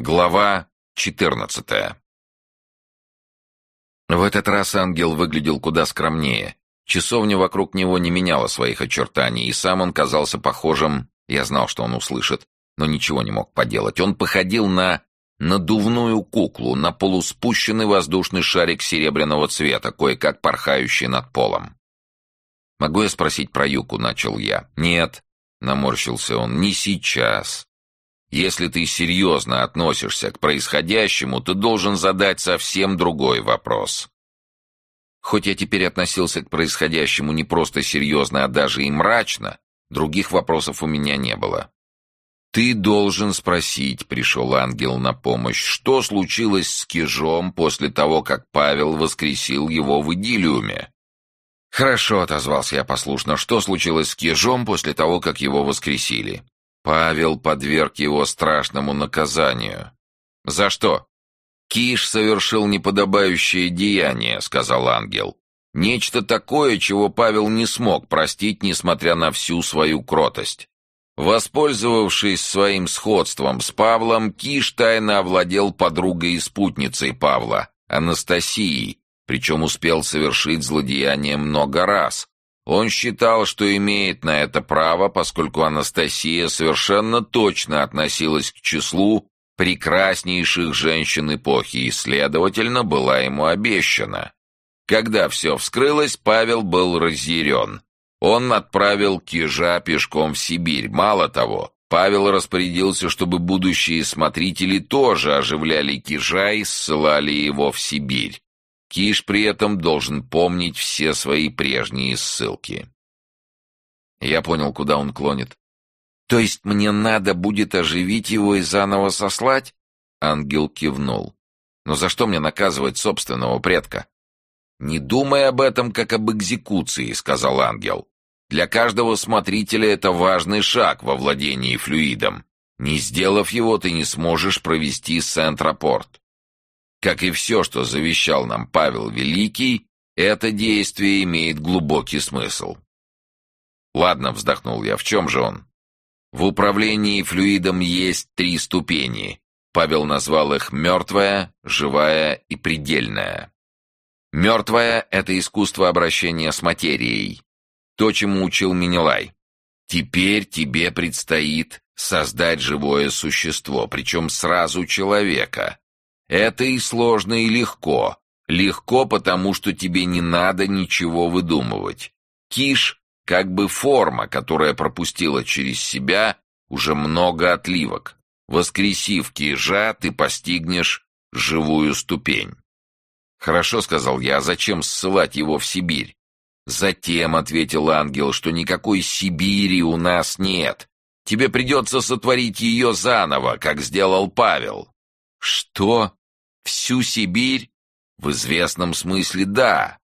Глава 14 В этот раз ангел выглядел куда скромнее. Часовня вокруг него не меняла своих очертаний, и сам он казался похожим, я знал, что он услышит, но ничего не мог поделать. Он походил на надувную куклу, на полуспущенный воздушный шарик серебряного цвета, кое-как порхающий над полом. «Могу я спросить про Юку?» — начал я. «Нет», — наморщился он, — «не сейчас. Если ты серьезно относишься к происходящему, ты должен задать совсем другой вопрос». Хоть я теперь относился к происходящему не просто серьезно, а даже и мрачно, других вопросов у меня не было. «Ты должен спросить», — пришел ангел на помощь, «что случилось с Кижом после того, как Павел воскресил его в идиллиуме?» «Хорошо», — отозвался я послушно. «Что случилось с Кижом после того, как его воскресили?» Павел подверг его страшному наказанию. «За что?» «Киш совершил неподобающее деяние», — сказал ангел. «Нечто такое, чего Павел не смог простить, несмотря на всю свою кротость. Воспользовавшись своим сходством с Павлом, Киш тайно овладел подругой и спутницей Павла, Анастасией, причем успел совершить злодеяние много раз. Он считал, что имеет на это право, поскольку Анастасия совершенно точно относилась к числу прекраснейших женщин эпохи и, следовательно, была ему обещана. Когда все вскрылось, Павел был разъярен. Он отправил Кижа пешком в Сибирь. Мало того, Павел распорядился, чтобы будущие смотрители тоже оживляли Кижа и ссылали его в Сибирь. Киш при этом должен помнить все свои прежние ссылки. Я понял, куда он клонит. «То есть мне надо будет оживить его и заново сослать?» Ангел кивнул. «Но за что мне наказывать собственного предка?» «Не думай об этом, как об экзекуции», — сказал ангел. «Для каждого смотрителя это важный шаг во владении флюидом. Не сделав его, ты не сможешь провести Сент-Рапорт. Как и все, что завещал нам Павел Великий, это действие имеет глубокий смысл. Ладно, вздохнул я, в чем же он? В управлении флюидом есть три ступени. Павел назвал их «мертвая», «живая» и «предельная». Мертвая — это искусство обращения с материей. То, чему учил Минилай. Теперь тебе предстоит создать живое существо, причем сразу человека, это и сложно, и легко. Легко, потому что тебе не надо ничего выдумывать. Киш — как бы форма, которая пропустила через себя уже много отливок. Воскресив кижа, ты постигнешь живую ступень. «Хорошо», — сказал я, — «а зачем ссылать его в Сибирь?» «Затем», — ответил ангел, — «что никакой Сибири у нас нет. Тебе придется сотворить ее заново, как сделал Павел». «Что? Всю Сибирь?» «В известном смысле да.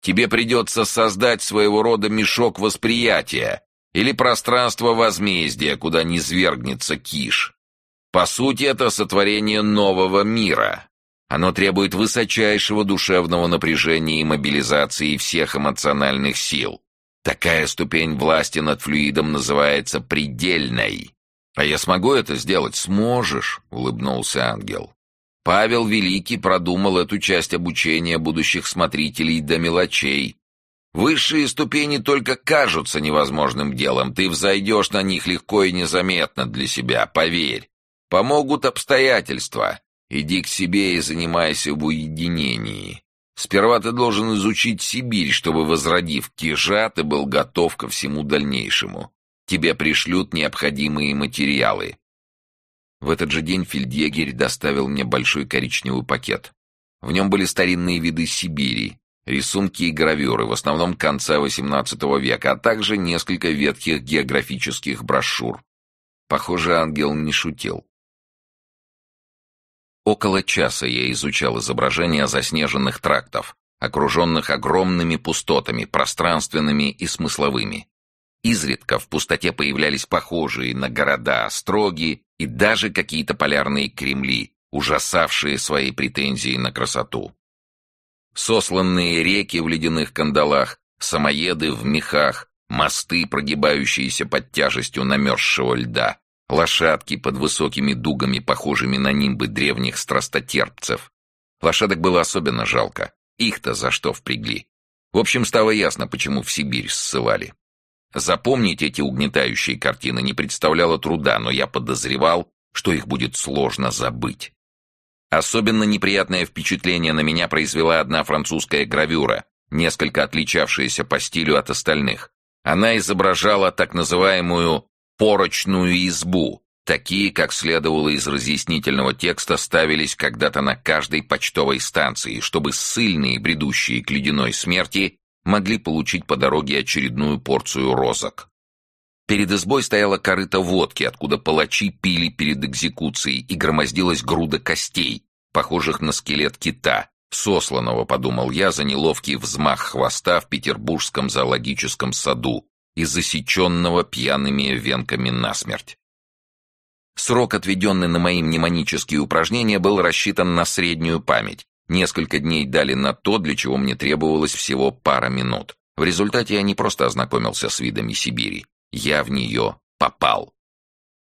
Тебе придется создать своего рода мешок восприятия или пространство возмездия, куда не свергнется киш. По сути, это сотворение нового мира. Оно требует высочайшего душевного напряжения и мобилизации всех эмоциональных сил. Такая ступень власти над флюидом называется предельной. «А я смогу это сделать?» «Сможешь», — улыбнулся ангел. Павел Великий продумал эту часть обучения будущих смотрителей до мелочей. Высшие ступени только кажутся невозможным делом, ты взойдешь на них легко и незаметно для себя, поверь. Помогут обстоятельства. Иди к себе и занимайся в уединении. Сперва ты должен изучить Сибирь, чтобы, возродив Кижа, ты был готов ко всему дальнейшему. Тебе пришлют необходимые материалы. В этот же день фельдъегерь доставил мне большой коричневый пакет. В нем были старинные виды Сибири, рисунки и гравюры, в основном конца XVIII века, а также несколько ветхих географических брошюр. Похоже, ангел не шутил. Около часа я изучал изображения заснеженных трактов, окруженных огромными пустотами, пространственными и смысловыми. Изредка в пустоте появлялись похожие на города строги и даже какие-то полярные кремли, ужасавшие своей претензией на красоту. Сосланные реки в ледяных кандалах, самоеды в мехах, мосты, прогибающиеся под тяжестью намерзшего льда, лошадки под высокими дугами, похожими на нимбы древних страстотерпцев. Лошадок было особенно жалко. Их-то за что впрягли? В общем, стало ясно, почему в Сибирь ссылали. Запомнить эти угнетающие картины не представляло труда, но я подозревал, что их будет сложно забыть. Особенно неприятное впечатление на меня произвела одна французская гравюра, несколько отличавшаяся по стилю от остальных. Она изображала так называемую «порочную избу». Такие, как следовало из разъяснительного текста, ставились когда-то на каждой почтовой станции, чтобы ссыльные, бредущие к ледяной смерти, могли получить по дороге очередную порцию розок. Перед избой стояла корыта водки, откуда палачи пили перед экзекуцией, и громоздилась груда костей, похожих на скелет кита, сосланного, подумал я, за неловкий взмах хвоста в петербургском зоологическом саду и засеченного пьяными венками насмерть. Срок, отведенный на мои мнемонические упражнения, был рассчитан на среднюю память. Несколько дней дали на то, для чего мне требовалось всего пара минут. В результате я не просто ознакомился с видами Сибири. Я в нее попал.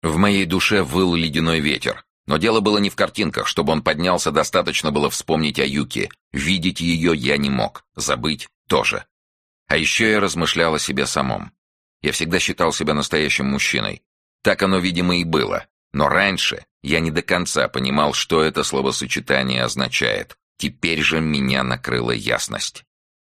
В моей душе выл ледяной ветер. Но дело было не в картинках. Чтобы он поднялся, достаточно было вспомнить о Юке. Видеть ее я не мог. Забыть тоже. А еще я размышлял о себе самом. Я всегда считал себя настоящим мужчиной. Так оно, видимо, и было. Но раньше я не до конца понимал, что это словосочетание означает. Теперь же меня накрыла ясность.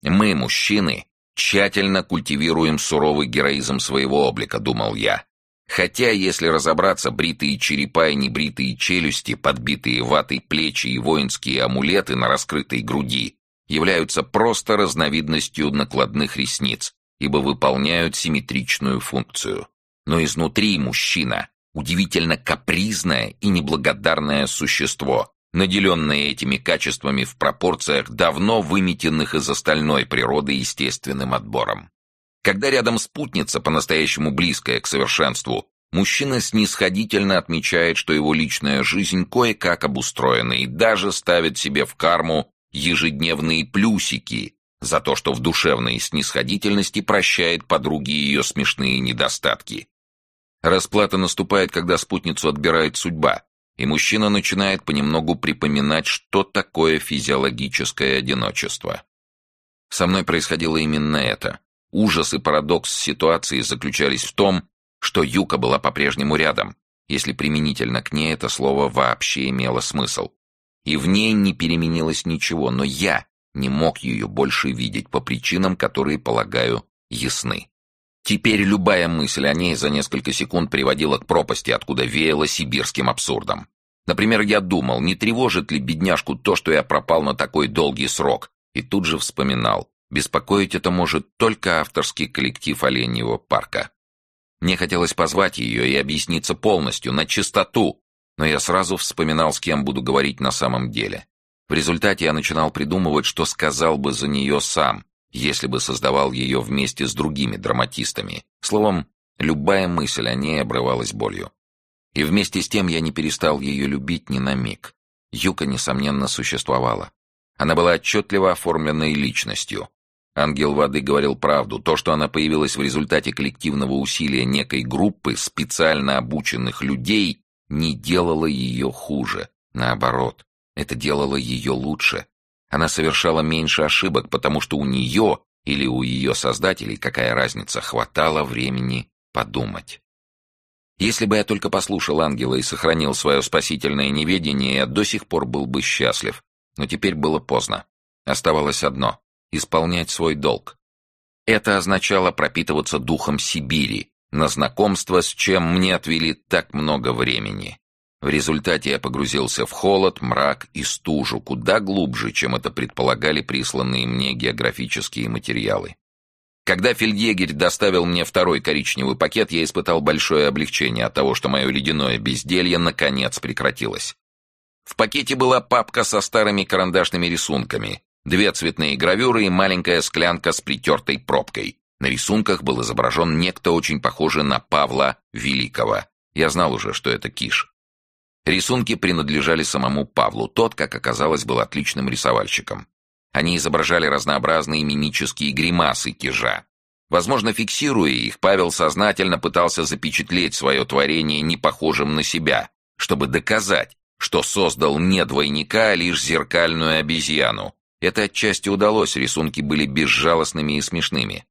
Мы, мужчины, тщательно культивируем суровый героизм своего облика, думал я. Хотя, если разобраться, бритые черепа и небритые челюсти, подбитые ватой плечи и воинские амулеты на раскрытой груди являются просто разновидностью накладных ресниц, ибо выполняют симметричную функцию. Но изнутри мужчина — удивительно капризное и неблагодарное существо, наделенное этими качествами в пропорциях, давно выметенных из остальной природы естественным отбором. Когда рядом спутница, по-настоящему близкая к совершенству, мужчина снисходительно отмечает, что его личная жизнь кое-как обустроена и даже ставит себе в карму ежедневные плюсики за то, что в душевной снисходительности прощает подруге ее смешные недостатки. Расплата наступает, когда спутницу отбирает судьба, и мужчина начинает понемногу припоминать, что такое физиологическое одиночество. Со мной происходило именно это. Ужас и парадокс ситуации заключались в том, что Юка была по-прежнему рядом, если применительно к ней это слово вообще имело смысл. И в ней не переменилось ничего, но я не мог ее больше видеть по причинам, которые, полагаю, ясны. Теперь любая мысль о ней за несколько секунд приводила к пропасти, откуда веяло сибирским абсурдом. Например, я думал, не тревожит ли бедняжку то, что я пропал на такой долгий срок, и тут же вспоминал. Беспокоить это может только авторский коллектив Оленьего парка. Мне хотелось позвать ее и объясниться полностью, на чистоту, но я сразу вспоминал, с кем буду говорить на самом деле. В результате я начинал придумывать, что сказал бы за нее сам, если бы создавал ее вместе с другими драматистами. Словом, любая мысль о ней обрывалась болью. И вместе с тем я не перестал ее любить ни на миг. Юка, несомненно, существовала. Она была отчетливо оформленной личностью, Ангел воды говорил правду. То, что она появилась в результате коллективного усилия некой группы специально обученных людей, не делало ее хуже. Наоборот, это делало ее лучше. Она совершала меньше ошибок, потому что у нее или у ее создателей, какая разница, хватало времени подумать. Если бы я только послушал ангела и сохранил свое спасительное неведение, я до сих пор был бы счастлив. Но теперь было поздно. Оставалось одно исполнять свой долг. Это означало пропитываться духом Сибири, на знакомство с чем мне отвели так много времени. В результате я погрузился в холод, мрак и стужу куда глубже, чем это предполагали присланные мне географические материалы. Когда фельдъегерь доставил мне второй коричневый пакет, я испытал большое облегчение от того, что мое ледяное безделье наконец прекратилось. В пакете была папка со старыми карандашными рисунками, Две цветные гравюры и маленькая склянка с притертой пробкой. На рисунках был изображен некто очень похожий на Павла Великого. Я знал уже, что это Киш. Рисунки принадлежали самому Павлу. Тот, как оказалось, был отличным рисовальщиком. Они изображали разнообразные мимические гримасы Кижа. Возможно, фиксируя их, Павел сознательно пытался запечатлеть свое творение непохожим на себя, чтобы доказать, что создал не двойника, а лишь зеркальную обезьяну. Это отчасти удалось, рисунки были безжалостными и смешными.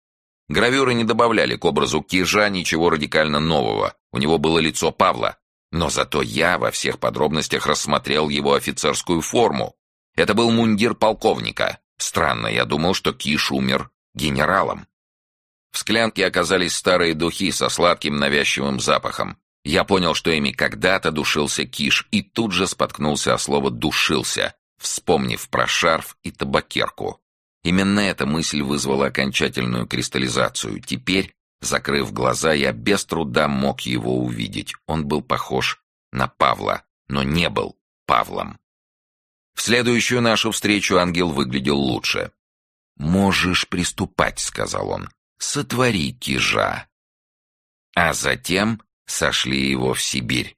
Гравюры не добавляли к образу Кижа ничего радикально нового, у него было лицо Павла. Но зато я во всех подробностях рассмотрел его офицерскую форму. Это был мундир полковника. Странно, я думал, что Киш умер генералом. В склянке оказались старые духи со сладким навязчивым запахом. Я понял, что ими когда-то душился Киш, и тут же споткнулся о слово «душился», вспомнив про шарф и табакерку. Именно эта мысль вызвала окончательную кристаллизацию. Теперь, закрыв глаза, я без труда мог его увидеть. Он был похож на Павла, но не был Павлом. В следующую нашу встречу ангел выглядел лучше. «Можешь приступать», — сказал он сотвори кижа. А затем сошли его в Сибирь.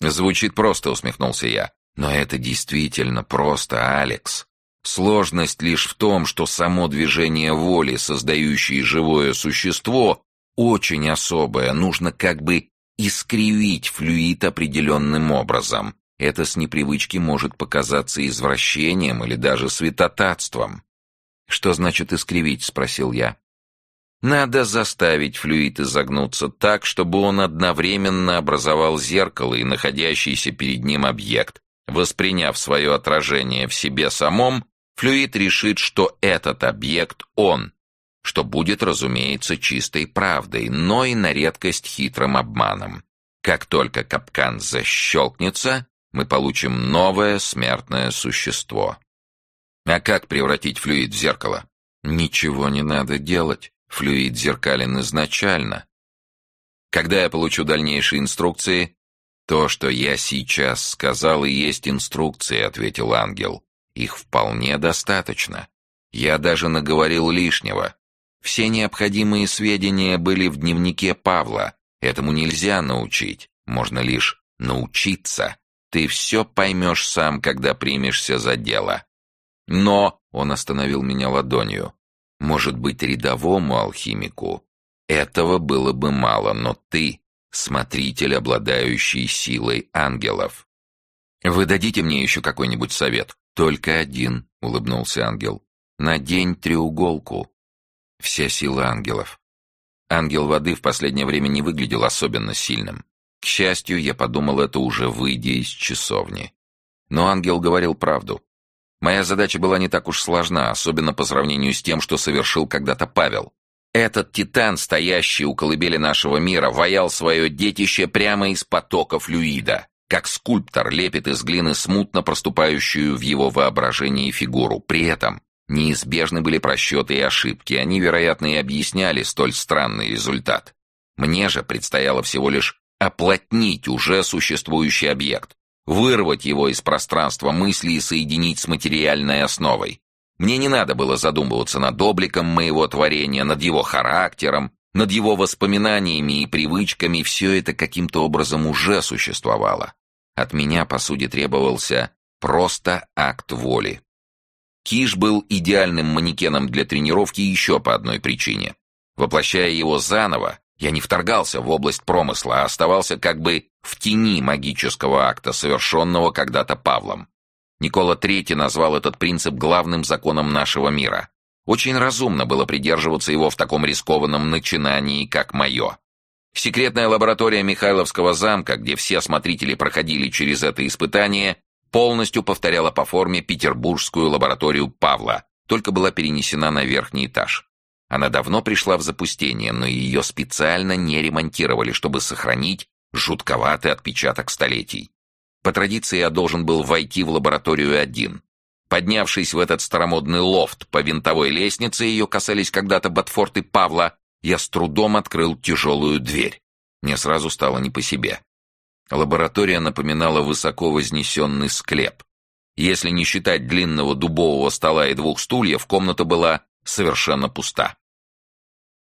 Звучит просто, усмехнулся я. Но это действительно просто, Алекс. Сложность лишь в том, что само движение воли, создающее живое существо, очень особое. Нужно как бы искривить флюид определенным образом. Это с непривычки может показаться извращением или даже святотатством. «Что значит искривить?» — спросил я. Надо заставить флюид изогнуться так, чтобы он одновременно образовал зеркало и находящийся перед ним объект. Восприняв свое отражение в себе самом, флюид решит, что этот объект — он, что будет, разумеется, чистой правдой, но и на редкость хитрым обманом. Как только капкан защелкнется, мы получим новое смертное существо. А как превратить флюид в зеркало? Ничего не надо делать. Флюид зеркален изначально. Когда я получу дальнейшие инструкции, то, что я сейчас сказал, и есть инструкции, ответил ангел. Их вполне достаточно. Я даже наговорил лишнего. Все необходимые сведения были в дневнике Павла. Этому нельзя научить, можно лишь научиться. Ты все поймешь сам, когда примешься за дело. Но, он остановил меня ладонью, может быть, рядовому алхимику этого было бы мало, но ты — смотритель, обладающий силой ангелов. «Вы дадите мне еще какой-нибудь совет?» «Только один», — улыбнулся ангел. «Надень треуголку». Вся сила ангелов. Ангел воды в последнее время не выглядел особенно сильным. К счастью, я подумал это уже выйдя из часовни. Но ангел говорил правду. Моя задача была не так уж сложна, особенно по сравнению с тем, что совершил когда-то Павел. Этот титан, стоящий у колыбели нашего мира, ваял свое детище прямо из потока флюида, как скульптор лепит из глины смутно проступающую в его воображении фигуру. При этом неизбежны были просчеты и ошибки, они, вероятно, и объясняли столь странный результат. Мне же предстояло всего лишь оплотнить уже существующий объект, вырвать его из пространства мысли и соединить с материальной основой. Мне не надо было задумываться над обликом моего творения, над его характером, над его воспоминаниями и привычками, все это каким-то образом уже существовало. От меня, по сути, требовался просто акт воли. Киш был идеальным манекеном для тренировки еще по одной причине. Воплощая его заново, я не вторгался в область промысла, а оставался как бы в тени магического акта, совершенного когда-то Павлом. Никола III назвал этот принцип главным законом нашего мира. Очень разумно было придерживаться его в таком рискованном начинании, как мое. Секретная лаборатория Михайловского замка, где все смотрители проходили через это испытание, полностью повторяла по форме петербургскую лабораторию Павла, только была перенесена на верхний этаж. Она давно пришла в запустение, но ее специально не ремонтировали, чтобы сохранить жутковатый отпечаток столетий. По традиции я должен был войти в лабораторию один. Поднявшись в этот старомодный лофт по винтовой лестнице, ее касались когда-то Ботфорд Павла, я с трудом открыл тяжелую дверь. Мне сразу стало не по себе. Лаборатория напоминала высоко вознесенный склеп. Если не считать длинного дубового стола и двух стульев, комната была совершенно пуста.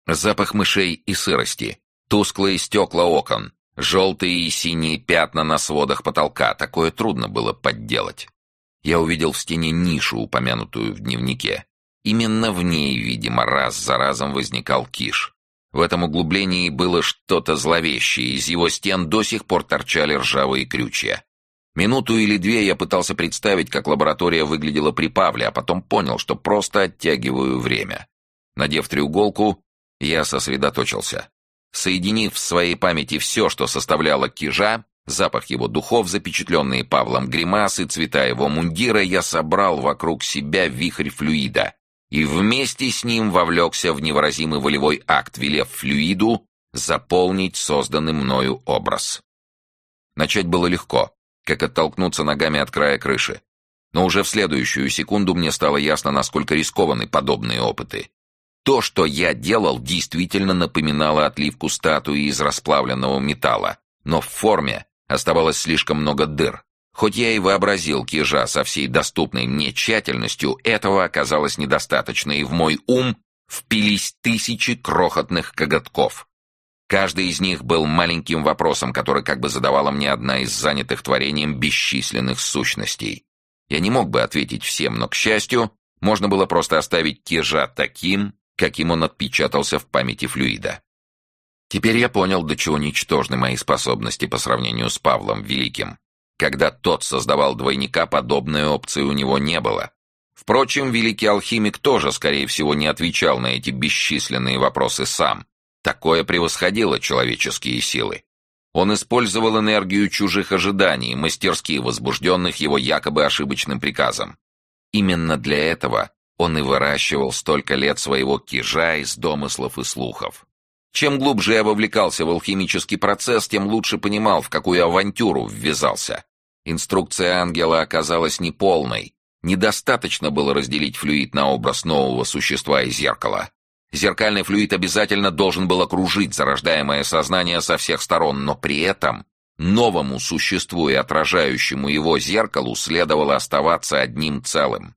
Запах мышей и сырости, тусклые стекла окон, желтые и синие пятна на сводах потолка. Такое трудно было подделать. Я увидел в стене нишу, упомянутую в дневнике. Именно в ней, видимо, раз за разом возникал киш. В этом углублении было что-то зловещее, из его стен до сих пор торчали ржавые крючья. Минуту или две я пытался представить, как лаборатория выглядела при Павле, а потом понял, что просто оттягиваю время. Надев треуголку, я сосредоточился. Соединив в своей памяти все, что составляло кижа, запах его духов, запечатленные Павлом гримасы, цвета его мундира, я собрал вокруг себя вихрь флюида и вместе с ним вовлекся в невыразимый волевой акт, велев флюиду заполнить созданный мною образ. Начать было легко как оттолкнуться ногами от края крыши. Но уже в следующую секунду мне стало ясно, насколько рискованы подобные опыты. То, что я делал, действительно напоминало отливку статуи из расплавленного металла, но в форме оставалось слишком много дыр. Хоть я и вообразил кижа со всей доступной мне тщательностью, этого оказалось недостаточно, и в мой ум впились тысячи крохотных коготков. Каждый из них был маленьким вопросом, который как бы задавала мне одна из занятых творением бесчисленных сущностей. Я не мог бы ответить всем, но, к счастью, можно было просто оставить Кежа таким, каким он отпечатался в памяти флюида. Теперь я понял, до чего ничтожны мои способности по сравнению с Павлом Великим. Когда тот создавал двойника, подобной опции у него не было. Впрочем, великий алхимик тоже, скорее всего, не отвечал на эти бесчисленные вопросы сам, Такое превосходило человеческие силы. Он использовал энергию чужих ожиданий, мастерски возбужденных его якобы ошибочным приказом. Именно для этого он и выращивал столько лет своего кижа из домыслов и слухов. Чем глубже я вовлекался в алхимический процесс, тем лучше понимал, в какую авантюру ввязался. Инструкция ангела оказалась неполной. Недостаточно было разделить флюид на образ нового существа и зеркала. Зеркальный флюид обязательно должен был окружить зарождаемое сознание со всех сторон, но при этом новому существу и отражающему его зеркалу следовало оставаться одним целым.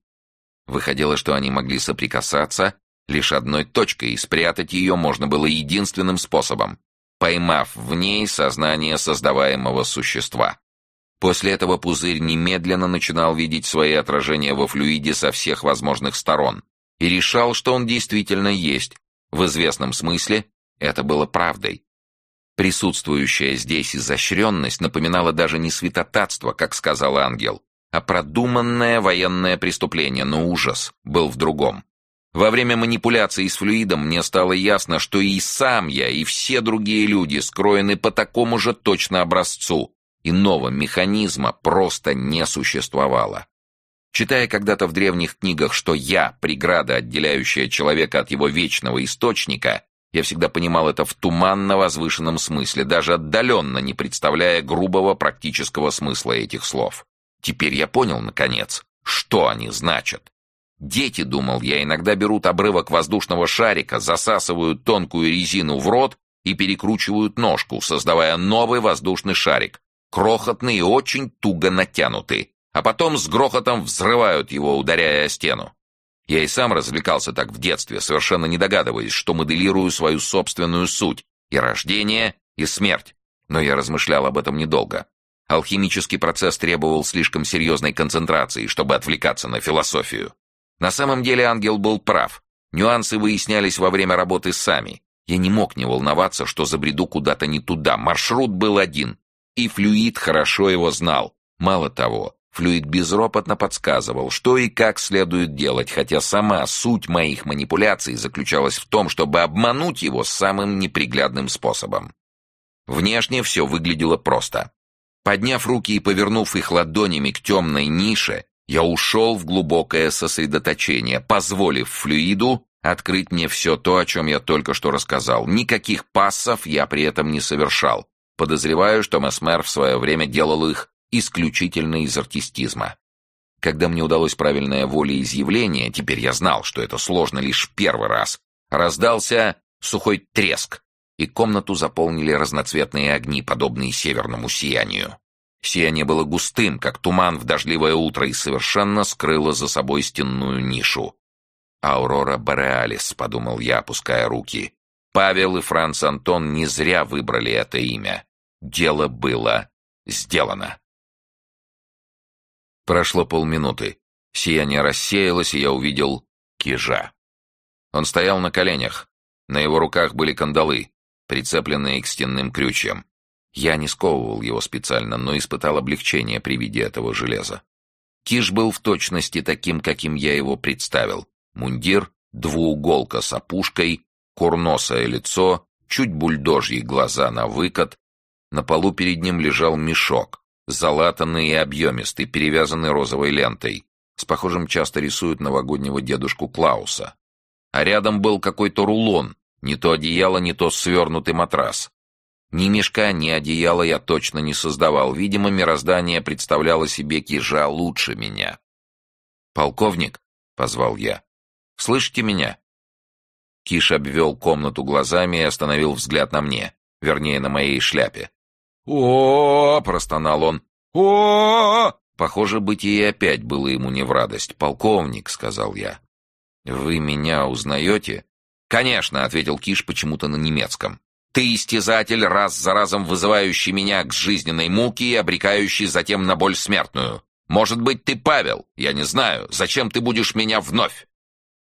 Выходило, что они могли соприкасаться лишь одной точкой, и спрятать ее можно было единственным способом, поймав в ней сознание создаваемого существа. После этого пузырь немедленно начинал видеть свои отражения во флюиде со всех возможных сторон, и решал, что он действительно есть. В известном смысле это было правдой. Присутствующая здесь изощренность напоминала даже не святотатство, как сказал ангел, а продуманное военное преступление, но ужас был в другом. Во время манипуляции с флюидом мне стало ясно, что и сам я, и все другие люди скроены по такому же точно образцу. Иного механизма просто не существовало. Читая когда-то в древних книгах, что я — преграда, отделяющая человека от его вечного источника, я всегда понимал это в туманно-возвышенном смысле, даже отдаленно не представляя грубого практического смысла этих слов. Теперь я понял, наконец, что они значат. Дети, думал я, иногда берут обрывок воздушного шарика, засасывают тонкую резину в рот и перекручивают ножку, создавая новый воздушный шарик, крохотный и очень туго натянутый, а потом с грохотом взрывают его, ударяя о стену. Я и сам развлекался так в детстве, совершенно не догадываясь, что моделирую свою собственную суть и рождение, и смерть. Но я размышлял об этом недолго. Алхимический процесс требовал слишком серьезной концентрации, чтобы отвлекаться на философию. На самом деле ангел был прав. Нюансы выяснялись во время работы сами. Я не мог не волноваться, что забреду куда-то не туда. Маршрут был один. И флюид хорошо его знал. Мало того, Флюид безропотно подсказывал, что и как следует делать, хотя сама суть моих манипуляций заключалась в том, чтобы обмануть его самым неприглядным способом. Внешне все выглядело просто. Подняв руки и повернув их ладонями к темной нише, я ушел в глубокое сосредоточение, позволив флюиду открыть мне все то, о чем я только что рассказал. Никаких пассов я при этом не совершал. Подозреваю, что Месмер в свое время делал их исключительно из артистизма. Когда мне удалось правильное волеизъявление, теперь я знал, что это сложно лишь в первый раз, раздался сухой треск, и комнату заполнили разноцветные огни, подобные северному сиянию. Сияние было густым, как туман в дождливое утро, и совершенно скрыло за собой стенную нишу. «Аурора Бореалис», — подумал я, опуская руки. Павел и Франц Антон не зря выбрали это имя. Дело было сделано. Прошло полминуты. Сияние рассеялось, и я увидел Кижа. Он стоял на коленях. На его руках были кандалы, прицепленные к стенным крючьям. Я не сковывал его специально, но испытал облегчение при виде этого железа. Киш был в точности таким, каким я его представил. Мундир, двууголка с опушкой, курносое лицо, чуть бульдожьи глаза на выкат. На полу перед ним лежал мешок, залатанный и объемистый, перевязанный розовой лентой. С похожим часто рисуют новогоднего дедушку Клауса. А рядом был какой-то рулон, не то одеяло, не то свернутый матрас. Ни мешка, ни одеяла я точно не создавал. Видимо, мироздание представляло себе кижа лучше меня. «Полковник», — позвал я, — «слышите меня?» Киш обвел комнату глазами и остановил взгляд на мне, вернее, на моей шляпе. О, простонал он. о Похоже, бытие опять было ему не в радость. «Полковник», — сказал я. «Вы меня узнаете?» «Конечно», — ответил Киш почему-то на немецком. «Ты истязатель, раз за разом вызывающий меня к жизненной муке и обрекающий затем на боль смертную. Может быть, ты Павел? Я не знаю. Зачем ты будешь меня вновь?»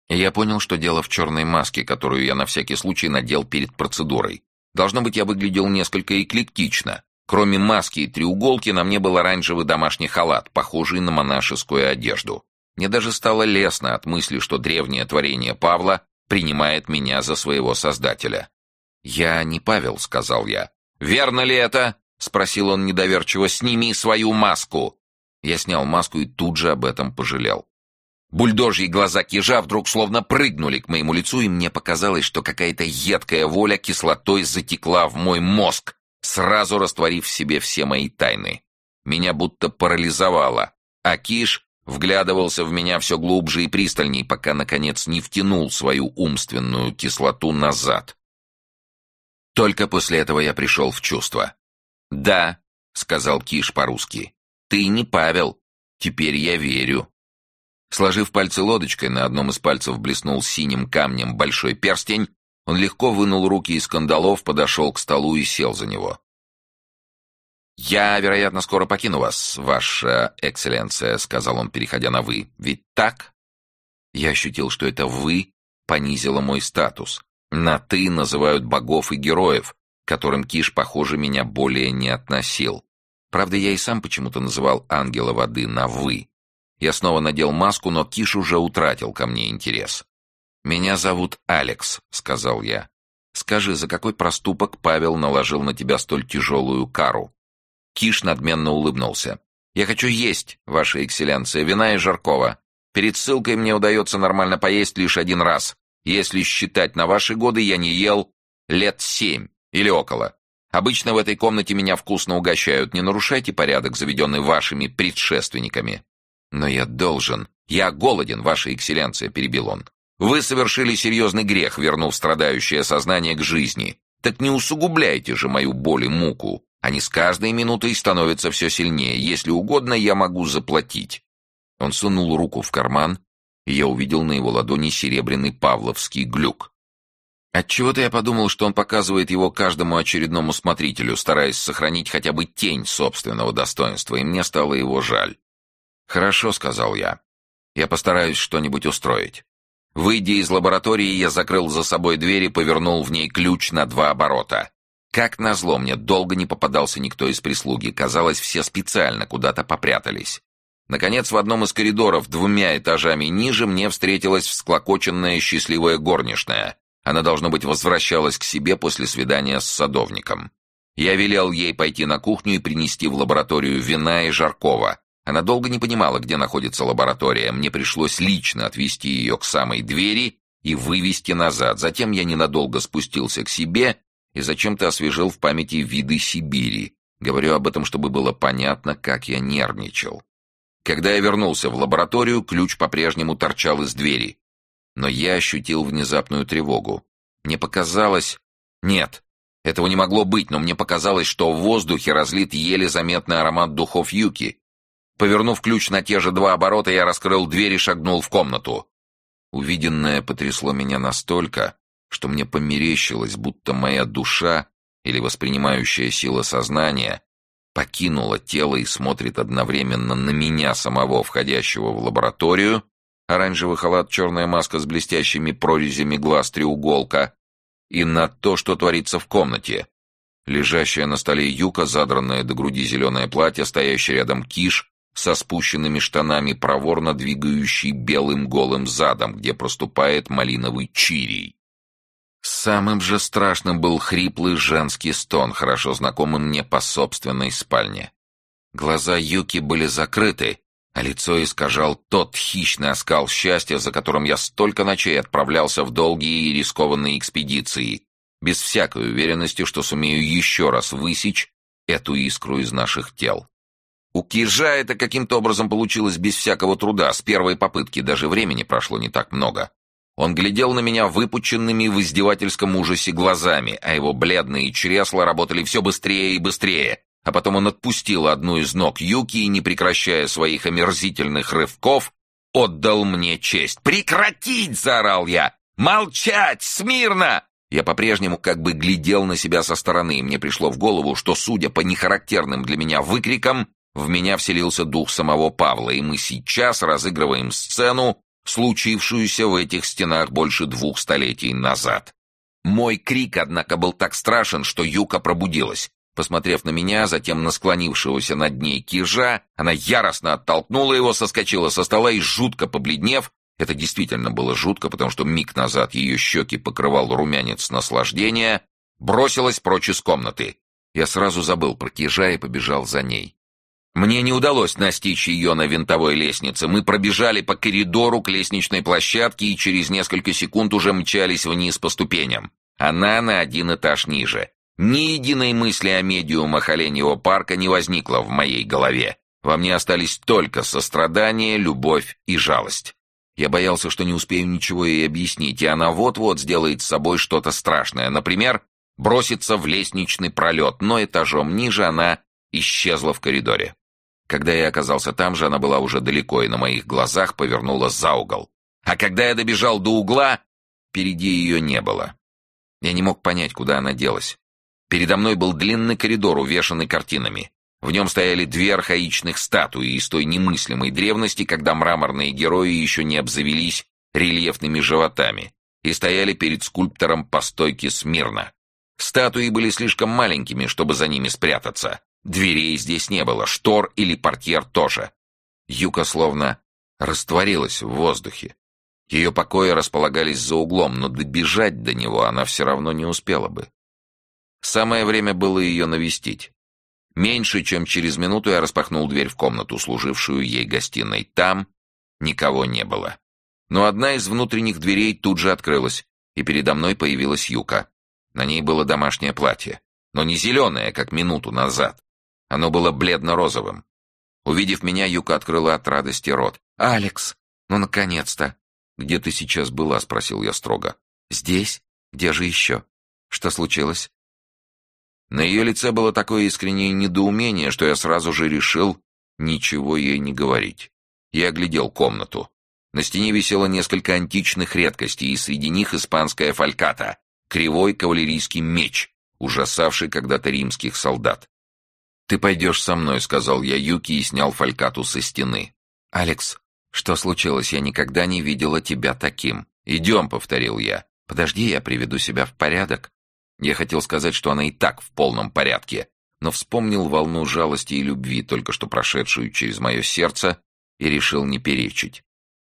Я понял, что дело в черной маске, которую я на всякий случай надел перед процедурой. Должно быть, я выглядел несколько эклектично. Кроме маски и треуголки, на мне был оранжевый домашний халат, похожий на монашескую одежду. Мне даже стало лестно от мысли, что древнее творение Павла принимает меня за своего создателя. «Я не Павел», — сказал я. «Верно ли это?» — спросил он недоверчиво. «Сними свою маску!» Я снял маску и тут же об этом пожалел. Бульдожьи глаза кижа вдруг словно прыгнули к моему лицу, и мне показалось, что какая-то едкая воля кислотой затекла в мой мозг, сразу растворив в себе все мои тайны. Меня будто парализовало, а киш вглядывался в меня все глубже и пристальней, пока, наконец, не втянул свою умственную кислоту назад. Только после этого я пришел в чувство. «Да», — сказал Киш по-русски, — «ты не Павел. Теперь я верю». Сложив пальцы лодочкой, на одном из пальцев блеснул синим камнем большой перстень, он легко вынул руки из кандалов, подошел к столу и сел за него. «Я, вероятно, скоро покину вас, ваша экселленция», — сказал он, переходя на «вы». «Ведь так?» Я ощутил, что это «вы» понизило мой статус. На «ты» называют богов и героев, которым Киш, похоже, меня более не относил. Правда, я и сам почему-то называл ангела воды на «вы». Я снова надел маску, но Киш уже утратил ко мне интерес. «Меня зовут Алекс», — сказал я. «Скажи, за какой проступок Павел наложил на тебя столь тяжелую кару?» Киш надменно улыбнулся. «Я хочу есть, ваша экселленция, вина и жаркого. Перед ссылкой мне удается нормально поесть лишь один раз. Если считать на ваши годы, я не ел лет семь или около. Обычно в этой комнате меня вкусно угощают. Не нарушайте порядок, заведенный вашими предшественниками. «Но я должен. Я голоден, ваша экселленция», — перебил он. «Вы совершили серьезный грех, вернув страдающее сознание к жизни. Так не усугубляйте же мою боль и муку. Они с каждой минутой становятся все сильнее. Если угодно, я могу заплатить». Он сунул руку в карман, и я увидел на его ладони серебряный павловский глюк. Отчего-то я подумал, что он показывает его каждому очередному смотрителю, стараясь сохранить хотя бы тень собственного достоинства, и мне стало его жаль. «Хорошо», — сказал я. «Я постараюсь что-нибудь устроить». Выйдя из лаборатории, я закрыл за собой дверь и повернул в ней ключ на два оборота. Как назло, мне долго не попадался никто из прислуги. Казалось, все специально куда-то попрятались. Наконец, в одном из коридоров двумя этажами ниже мне встретилась всклокоченная счастливая горничная. Она, должно быть, возвращалась к себе после свидания с садовником. Я велел ей пойти на кухню и принести в лабораторию вина и жаркого, она долго не понимала, где находится лаборатория. Мне пришлось лично отвести ее к самой двери и вывести назад. Затем я ненадолго спустился к себе и зачем-то освежил в памяти виды Сибири. Говорю об этом, чтобы было понятно, как я нервничал. Когда я вернулся в лабораторию, ключ по-прежнему торчал из двери. Но я ощутил внезапную тревогу. Мне показалось... Нет, этого не могло быть, но мне показалось, что в воздухе разлит еле заметный аромат духов Юки, Повернув ключ на те же два оборота, я раскрыл дверь и шагнул в комнату. Увиденное потрясло меня настолько, что мне померещилось, будто моя душа или воспринимающая сила сознания покинула тело и смотрит одновременно на меня самого, входящего в лабораторию, оранжевый халат, черная маска с блестящими прорезями глаз треуголка, и на то, что творится в комнате. Лежащая на столе юка, задранная до груди зеленое платье, стоящий рядом киш со спущенными штанами, проворно двигающий белым голым задом, где проступает малиновый чирий. Самым же страшным был хриплый женский стон, хорошо знакомый мне по собственной спальне. Глаза Юки были закрыты, а лицо искажал тот хищный оскал счастья, за которым я столько ночей отправлялся в долгие и рискованные экспедиции, без всякой уверенности, что сумею еще раз высечь эту искру из наших тел. У Кижа это каким-то образом получилось без всякого труда, с первой попытки, даже времени прошло не так много. Он глядел на меня выпученными в издевательском ужасе глазами, а его бледные чресла работали все быстрее и быстрее, а потом он отпустил одну из ног Юки и, не прекращая своих омерзительных рывков, отдал мне честь. «Прекратить!» — заорал я. «Молчать! Смирно!» Я по-прежнему как бы глядел на себя со стороны, и мне пришло в голову, что, судя по нехарактерным для меня выкрикам, в меня вселился дух самого Павла, и мы сейчас разыгрываем сцену, случившуюся в этих стенах больше двух столетий назад. Мой крик, однако, был так страшен, что Юка пробудилась. Посмотрев на меня, затем на склонившегося над ней кижа, она яростно оттолкнула его, соскочила со стола и, жутко побледнев, это действительно было жутко, потому что миг назад ее щеки покрывал румянец наслаждения, бросилась прочь из комнаты. Я сразу забыл про кижа и побежал за ней. Мне не удалось настичь ее на винтовой лестнице. Мы пробежали по коридору к лестничной площадке и через несколько секунд уже мчались вниз по ступеням. Она на один этаж ниже. Ни единой мысли о медиумах Оленьего парка не возникло в моей голове. Во мне остались только сострадание, любовь и жалость. Я боялся, что не успею ничего ей объяснить, и она вот-вот сделает с собой что-то страшное. Например, бросится в лестничный пролет, но этажом ниже она исчезла в коридоре. Когда я оказался там же, она была уже далеко и на моих глазах повернула за угол. А когда я добежал до угла, впереди ее не было. Я не мог понять, куда она делась. Передо мной был длинный коридор, увешанный картинами. В нем стояли две архаичных статуи из той немыслимой древности, когда мраморные герои еще не обзавелись рельефными животами и стояли перед скульптором по стойке смирно. Статуи были слишком маленькими, чтобы за ними спрятаться. Дверей здесь не было, штор или портьер тоже. Юка словно растворилась в воздухе. Ее покои располагались за углом, но добежать до него она все равно не успела бы. Самое время было ее навестить. Меньше чем через минуту я распахнул дверь в комнату, служившую ей гостиной. Там никого не было. Но одна из внутренних дверей тут же открылась, и передо мной появилась Юка. На ней было домашнее платье, но не зеленое, как минуту назад. Оно было бледно-розовым. Увидев меня, Юка открыла от радости рот. «Алекс! Ну, наконец-то!» «Где ты сейчас была?» — спросил я строго. «Здесь? Где же еще? Что случилось?» На ее лице было такое искреннее недоумение, что я сразу же решил ничего ей не говорить. Я оглядел комнату. На стене висело несколько античных редкостей, и среди них испанская фальката, кривой кавалерийский меч, ужасавший когда-то римских солдат. «Ты пойдешь со мной», — сказал я Юки и снял фалькату со стены. «Алекс, что случилось? Я никогда не видела тебя таким». «Идем», — повторил я. «Подожди, я приведу себя в порядок». Я хотел сказать, что она и так в полном порядке, но вспомнил волну жалости и любви, только что прошедшую через мое сердце, и решил не перечить.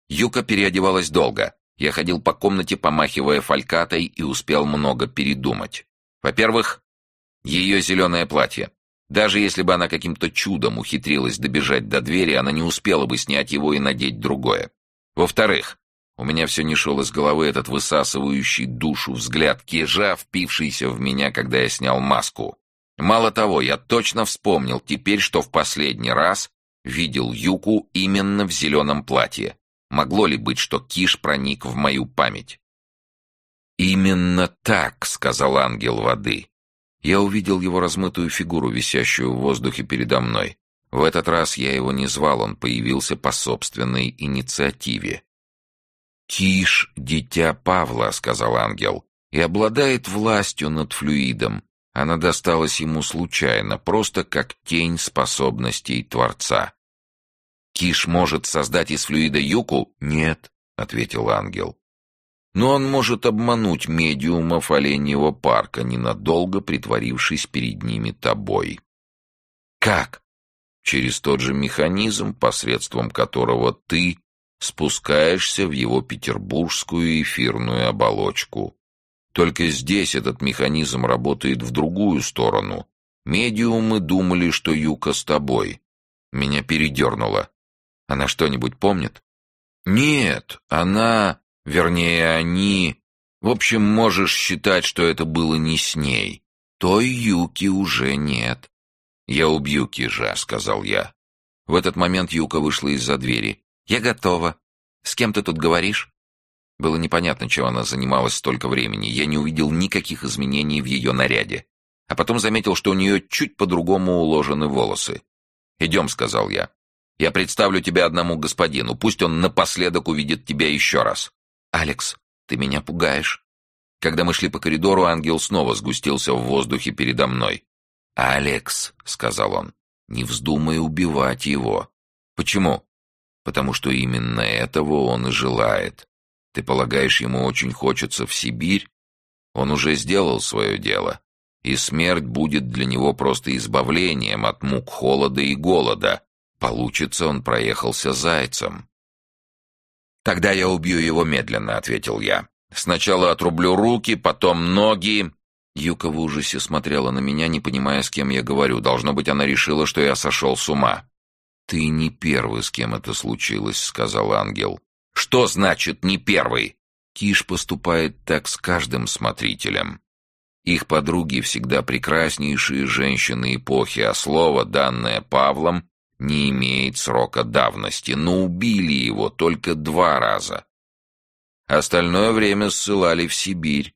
Юка переодевалась долго. Я ходил по комнате, помахивая фалькатой, и успел много передумать. Во-первых, ее зеленое платье. Даже если бы она каким-то чудом ухитрилась добежать до двери, она не успела бы снять его и надеть другое. Во-вторых, у меня все не шел из головы этот высасывающий душу взгляд кежа, впившийся в меня, когда я снял маску. Мало того, я точно вспомнил теперь, что в последний раз видел Юку именно в зеленом платье. Могло ли быть, что Киш проник в мою память? «Именно так», — сказал ангел воды. Я увидел его размытую фигуру, висящую в воздухе передо мной. В этот раз я его не звал, он появился по собственной инициативе. «Тишь, дитя Павла», — сказал ангел, — «и обладает властью над флюидом. Она досталась ему случайно, просто как тень способностей Творца». «Киш может создать из флюида юку?» «Нет. ответил ангел. «Но он может обмануть медиумов оленьего парка, ненадолго притворившись перед ними тобой». «Как?» «Через тот же механизм, посредством которого ты спускаешься в его петербургскую эфирную оболочку. Только здесь этот механизм работает в другую сторону. Медиумы думали, что Юка с тобой. Меня передернуло. Она что-нибудь помнит? Нет, она, вернее, они... В общем, можешь считать, что это было не с ней. Той Юки уже нет. «Я убью Кижа», — сказал я. В этот момент Юка вышла из-за двери. «Я готова. С кем ты тут говоришь?» Было непонятно, чем она занималась столько времени. Я не увидел никаких изменений в ее наряде. А потом заметил, что у нее чуть по-другому уложены волосы. «Идем», — сказал я. «Я представлю тебя одному господину. Пусть он напоследок увидит тебя еще раз». «Алекс, ты меня пугаешь». Когда мы шли по коридору, ангел снова сгустился в воздухе передо мной. «Алекс», — сказал он, — «не вздумай убивать его». «Почему?» «Потому что именно этого он и желает. Ты полагаешь, ему очень хочется в Сибирь? Он уже сделал свое дело, и смерть будет для него просто избавлением от мук холода и голода. Получится, он проехался зайцем. «Тогда я убью его медленно», — ответил я. «Сначала отрублю руки, потом ноги». Юка в ужасе смотрела на меня, не понимая, с кем я говорю. Должно быть, она решила, что я сошел с ума. «Ты не первый, с кем это случилось», — сказал ангел. Что значит «не первый»? Киш поступает так с каждым смотрителем. Их подруги всегда прекраснейшие женщины эпохи, а слово, данное Павлом, не имеет срока давности, но убили его только два раза. Остальное время ссылали в Сибирь.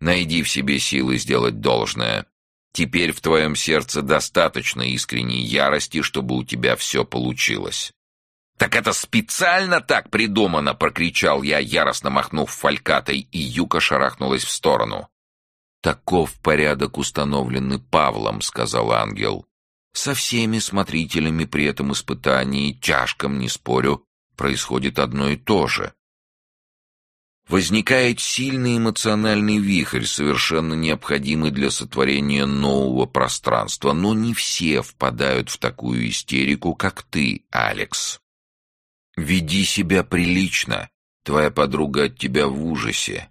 Найди в себе силы сделать должное. Теперь в твоем сердце достаточно искренней ярости, чтобы у тебя все получилось. «Так это специально так придумано!» — прокричал я, яростно махнув фалькатой, и Юка шарахнулась в сторону. «Таков порядок, установленный Павлом», — сказал ангел. «Со всеми смотрителями при этом испытании, тяжком, не спорю, происходит одно и то же. Возникает сильный эмоциональный вихрь, совершенно необходимый для сотворения нового пространства, но не все впадают в такую истерику, как ты, Алекс. «Веди себя прилично. Твоя подруга от тебя в ужасе».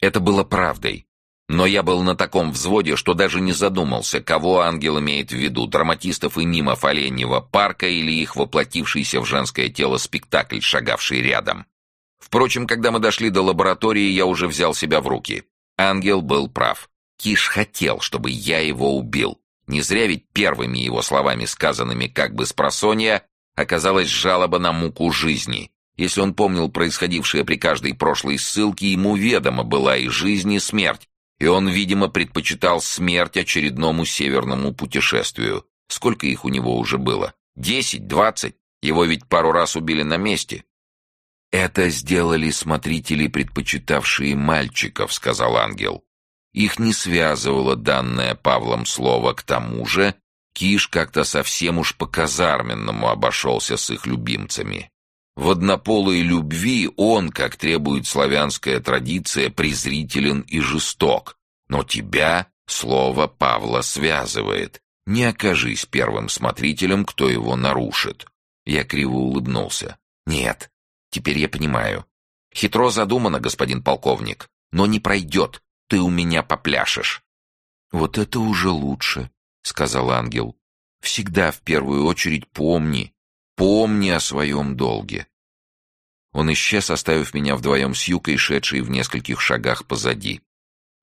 Это было правдой. Но я был на таком взводе, что даже не задумался, кого ангел имеет в виду, драматистов и мимов Оленьего парка или их воплотившийся в женское тело спектакль, шагавший рядом. Впрочем, когда мы дошли до лаборатории, я уже взял себя в руки. Ангел был прав. Киш хотел, чтобы я его убил. Не зря ведь первыми его словами, сказанными как бы с просонья, оказалась жалоба на муку жизни. Если он помнил происходившее при каждой прошлой ссылке, ему ведомо была и жизнь, и смерть, и он, видимо, предпочитал смерть очередному северному путешествию. Сколько их у него уже было? Десять? Двадцать? Его ведь пару раз убили на месте. «Это сделали смотрители, предпочитавшие мальчиков», — сказал ангел. Их не связывало данное Павлом слово «к тому же», Киш как-то совсем уж по-казарменному обошелся с их любимцами. В однополой любви он, как требует славянская традиция, презрителен и жесток. Но тебя слово Павла связывает. Не окажись первым смотрителем, кто его нарушит. Я криво улыбнулся. Нет, теперь я понимаю. Хитро задумано, господин полковник, но не пройдет. Ты у меня попляшешь. Вот это уже лучше. — сказал ангел. «Всегда в первую очередь помни, помни о своем долге». Он исчез, оставив меня вдвоем с Юкой, шедшей в нескольких шагах позади.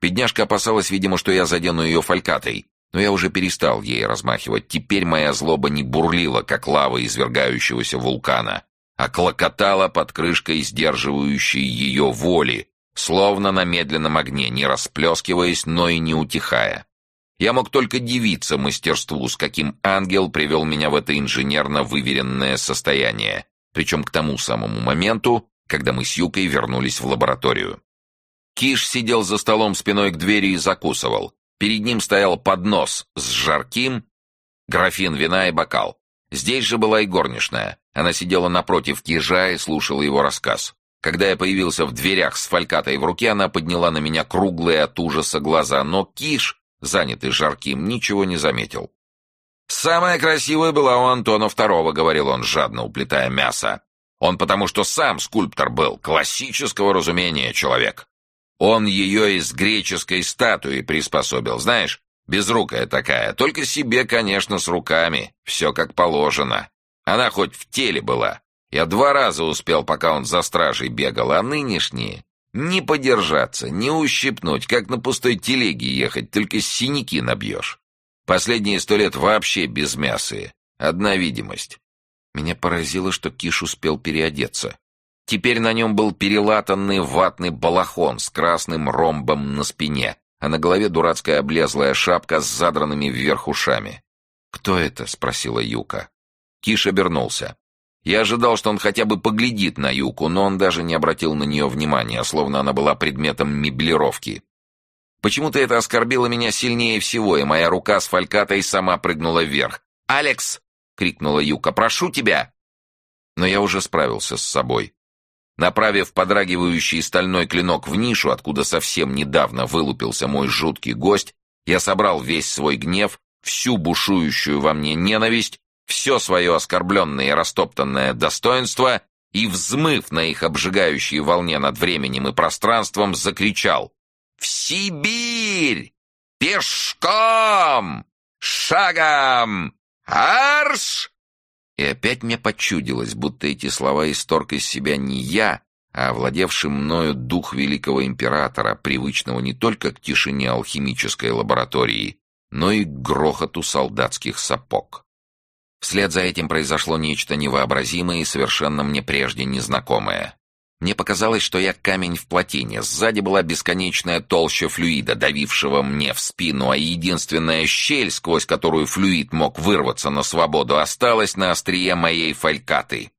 Бедняжка опасалась, видимо, что я задену ее фалькатой, но я уже перестал ей размахивать. Теперь моя злоба не бурлила, как лава извергающегося вулкана, а клокотала под крышкой сдерживающей ее воли, словно на медленном огне, не расплескиваясь, но и не утихая. Я мог только дивиться мастерству, с каким ангел привел меня в это инженерно выверенное состояние, причем к тому самому моменту, когда мы с Юкой вернулись в лабораторию. Киш сидел за столом спиной к двери и закусывал. Перед ним стоял поднос с жарким, графин вина и бокал. Здесь же была и горничная. Она сидела напротив Кижа и слушала его рассказ. Когда я появился в дверях с фалькатой в руке, она подняла на меня круглые от ужаса глаза, но Киш, занятый жарким, ничего не заметил. «Самая красивая была у Антона Второго», — говорил он, жадно уплетая мясо. «Он потому что сам скульптор был, классического разумения человек. Он ее из греческой статуи приспособил, знаешь, безрукая такая, только себе, конечно, с руками, все как положено. Она хоть в теле была. Я два раза успел, пока он за стражей бегал, а нынешние не подержаться, не ущипнуть, как на пустой телеге ехать, только синяки набьешь. Последние сто лет вообще без мяса. Одна видимость. Меня поразило, что Киш успел переодеться. Теперь на нем был перелатанный ватный балахон с красным ромбом на спине, а на голове дурацкая облезлая шапка с задранными вверх ушами. «Кто это?» — спросила Юка. Киш обернулся. Я ожидал, что он хотя бы поглядит на Юку, но он даже не обратил на нее внимания, словно она была предметом меблировки. Почему-то это оскорбило меня сильнее всего, и моя рука с фалькатой сама прыгнула вверх. «Алекс!» — крикнула Юка. «Прошу тебя!» Но я уже справился с собой. Направив подрагивающий стальной клинок в нишу, откуда совсем недавно вылупился мой жуткий гость, я собрал весь свой гнев, всю бушующую во мне ненависть, все свое оскорбленное и растоптанное достоинство и, взмыв на их обжигающей волне над временем и пространством, закричал в Сибирь! Пешком! Шагом! Арш!» И опять мне почудилось, будто эти слова исторг из себя не я, а овладевший мною дух великого императора, привычного не только к тишине алхимической лаборатории, но и к грохоту солдатских сапог. Вслед за этим произошло нечто невообразимое и совершенно мне прежде незнакомое. Мне показалось, что я камень в плотине. Сзади была бесконечная толща флюида, давившего мне в спину, а единственная щель, сквозь которую флюид мог вырваться на свободу, осталась на острие моей фалькаты.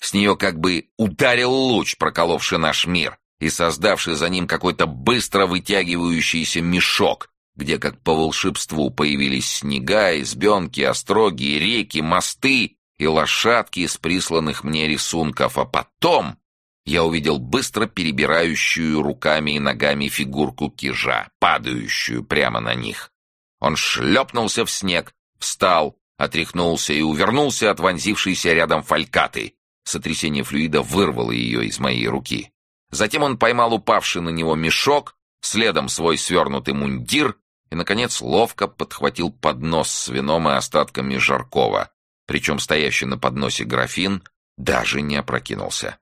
С нее как бы ударил луч, проколовший наш мир и создавший за ним какой-то быстро вытягивающийся мешок, где, как по волшебству, появились снега, избенки, остроги, реки, мосты и лошадки из присланных мне рисунков, а потом я увидел быстро перебирающую руками и ногами фигурку кижа, падающую прямо на них. Он шлепнулся в снег, встал, отряхнулся и увернулся от вонзившейся рядом фалькаты. Сотрясение флюида вырвало ее из моей руки. Затем он поймал упавший на него мешок, следом свой свернутый мундир и, наконец, ловко подхватил поднос с вином и остатками жаркого, причем стоящий на подносе графин даже не опрокинулся.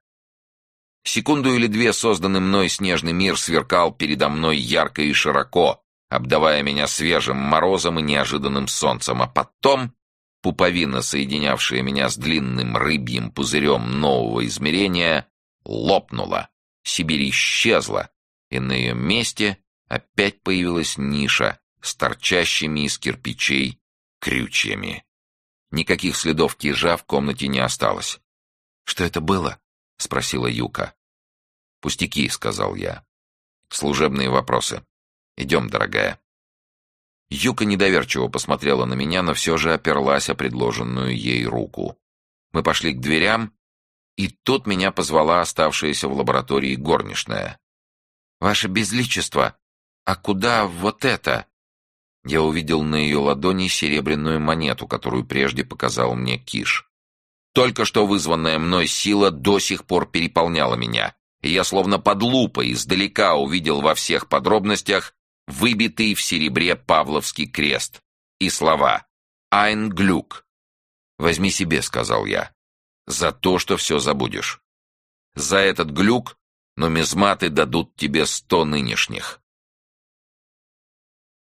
Секунду или две созданный мной снежный мир сверкал передо мной ярко и широко, обдавая меня свежим морозом и неожиданным солнцем, а потом пуповина, соединявшая меня с длинным рыбьим пузырем нового измерения, лопнула, Сибирь исчезла, и на ее месте опять появилась ниша с торчащими из кирпичей крючьями. Никаких следов кижа в комнате не осталось. «Что это было?» — спросила Юка. «Пустяки», — сказал я. «Служебные вопросы. Идем, дорогая». Юка недоверчиво посмотрела на меня, но все же оперлась о предложенную ей руку. Мы пошли к дверям, и тут меня позвала оставшаяся в лаборатории горничная. «Ваше безличество, а куда вот это?» Я увидел на ее ладони серебряную монету, которую прежде показал мне Киш. Только что вызванная мной сила до сих пор переполняла меня, и я словно под лупой издалека увидел во всех подробностях выбитый в серебре Павловский крест и слова «Айн Глюк». «Возьми себе», — сказал я, — «за то, что все забудешь. За этот глюк нумизматы дадут тебе сто нынешних».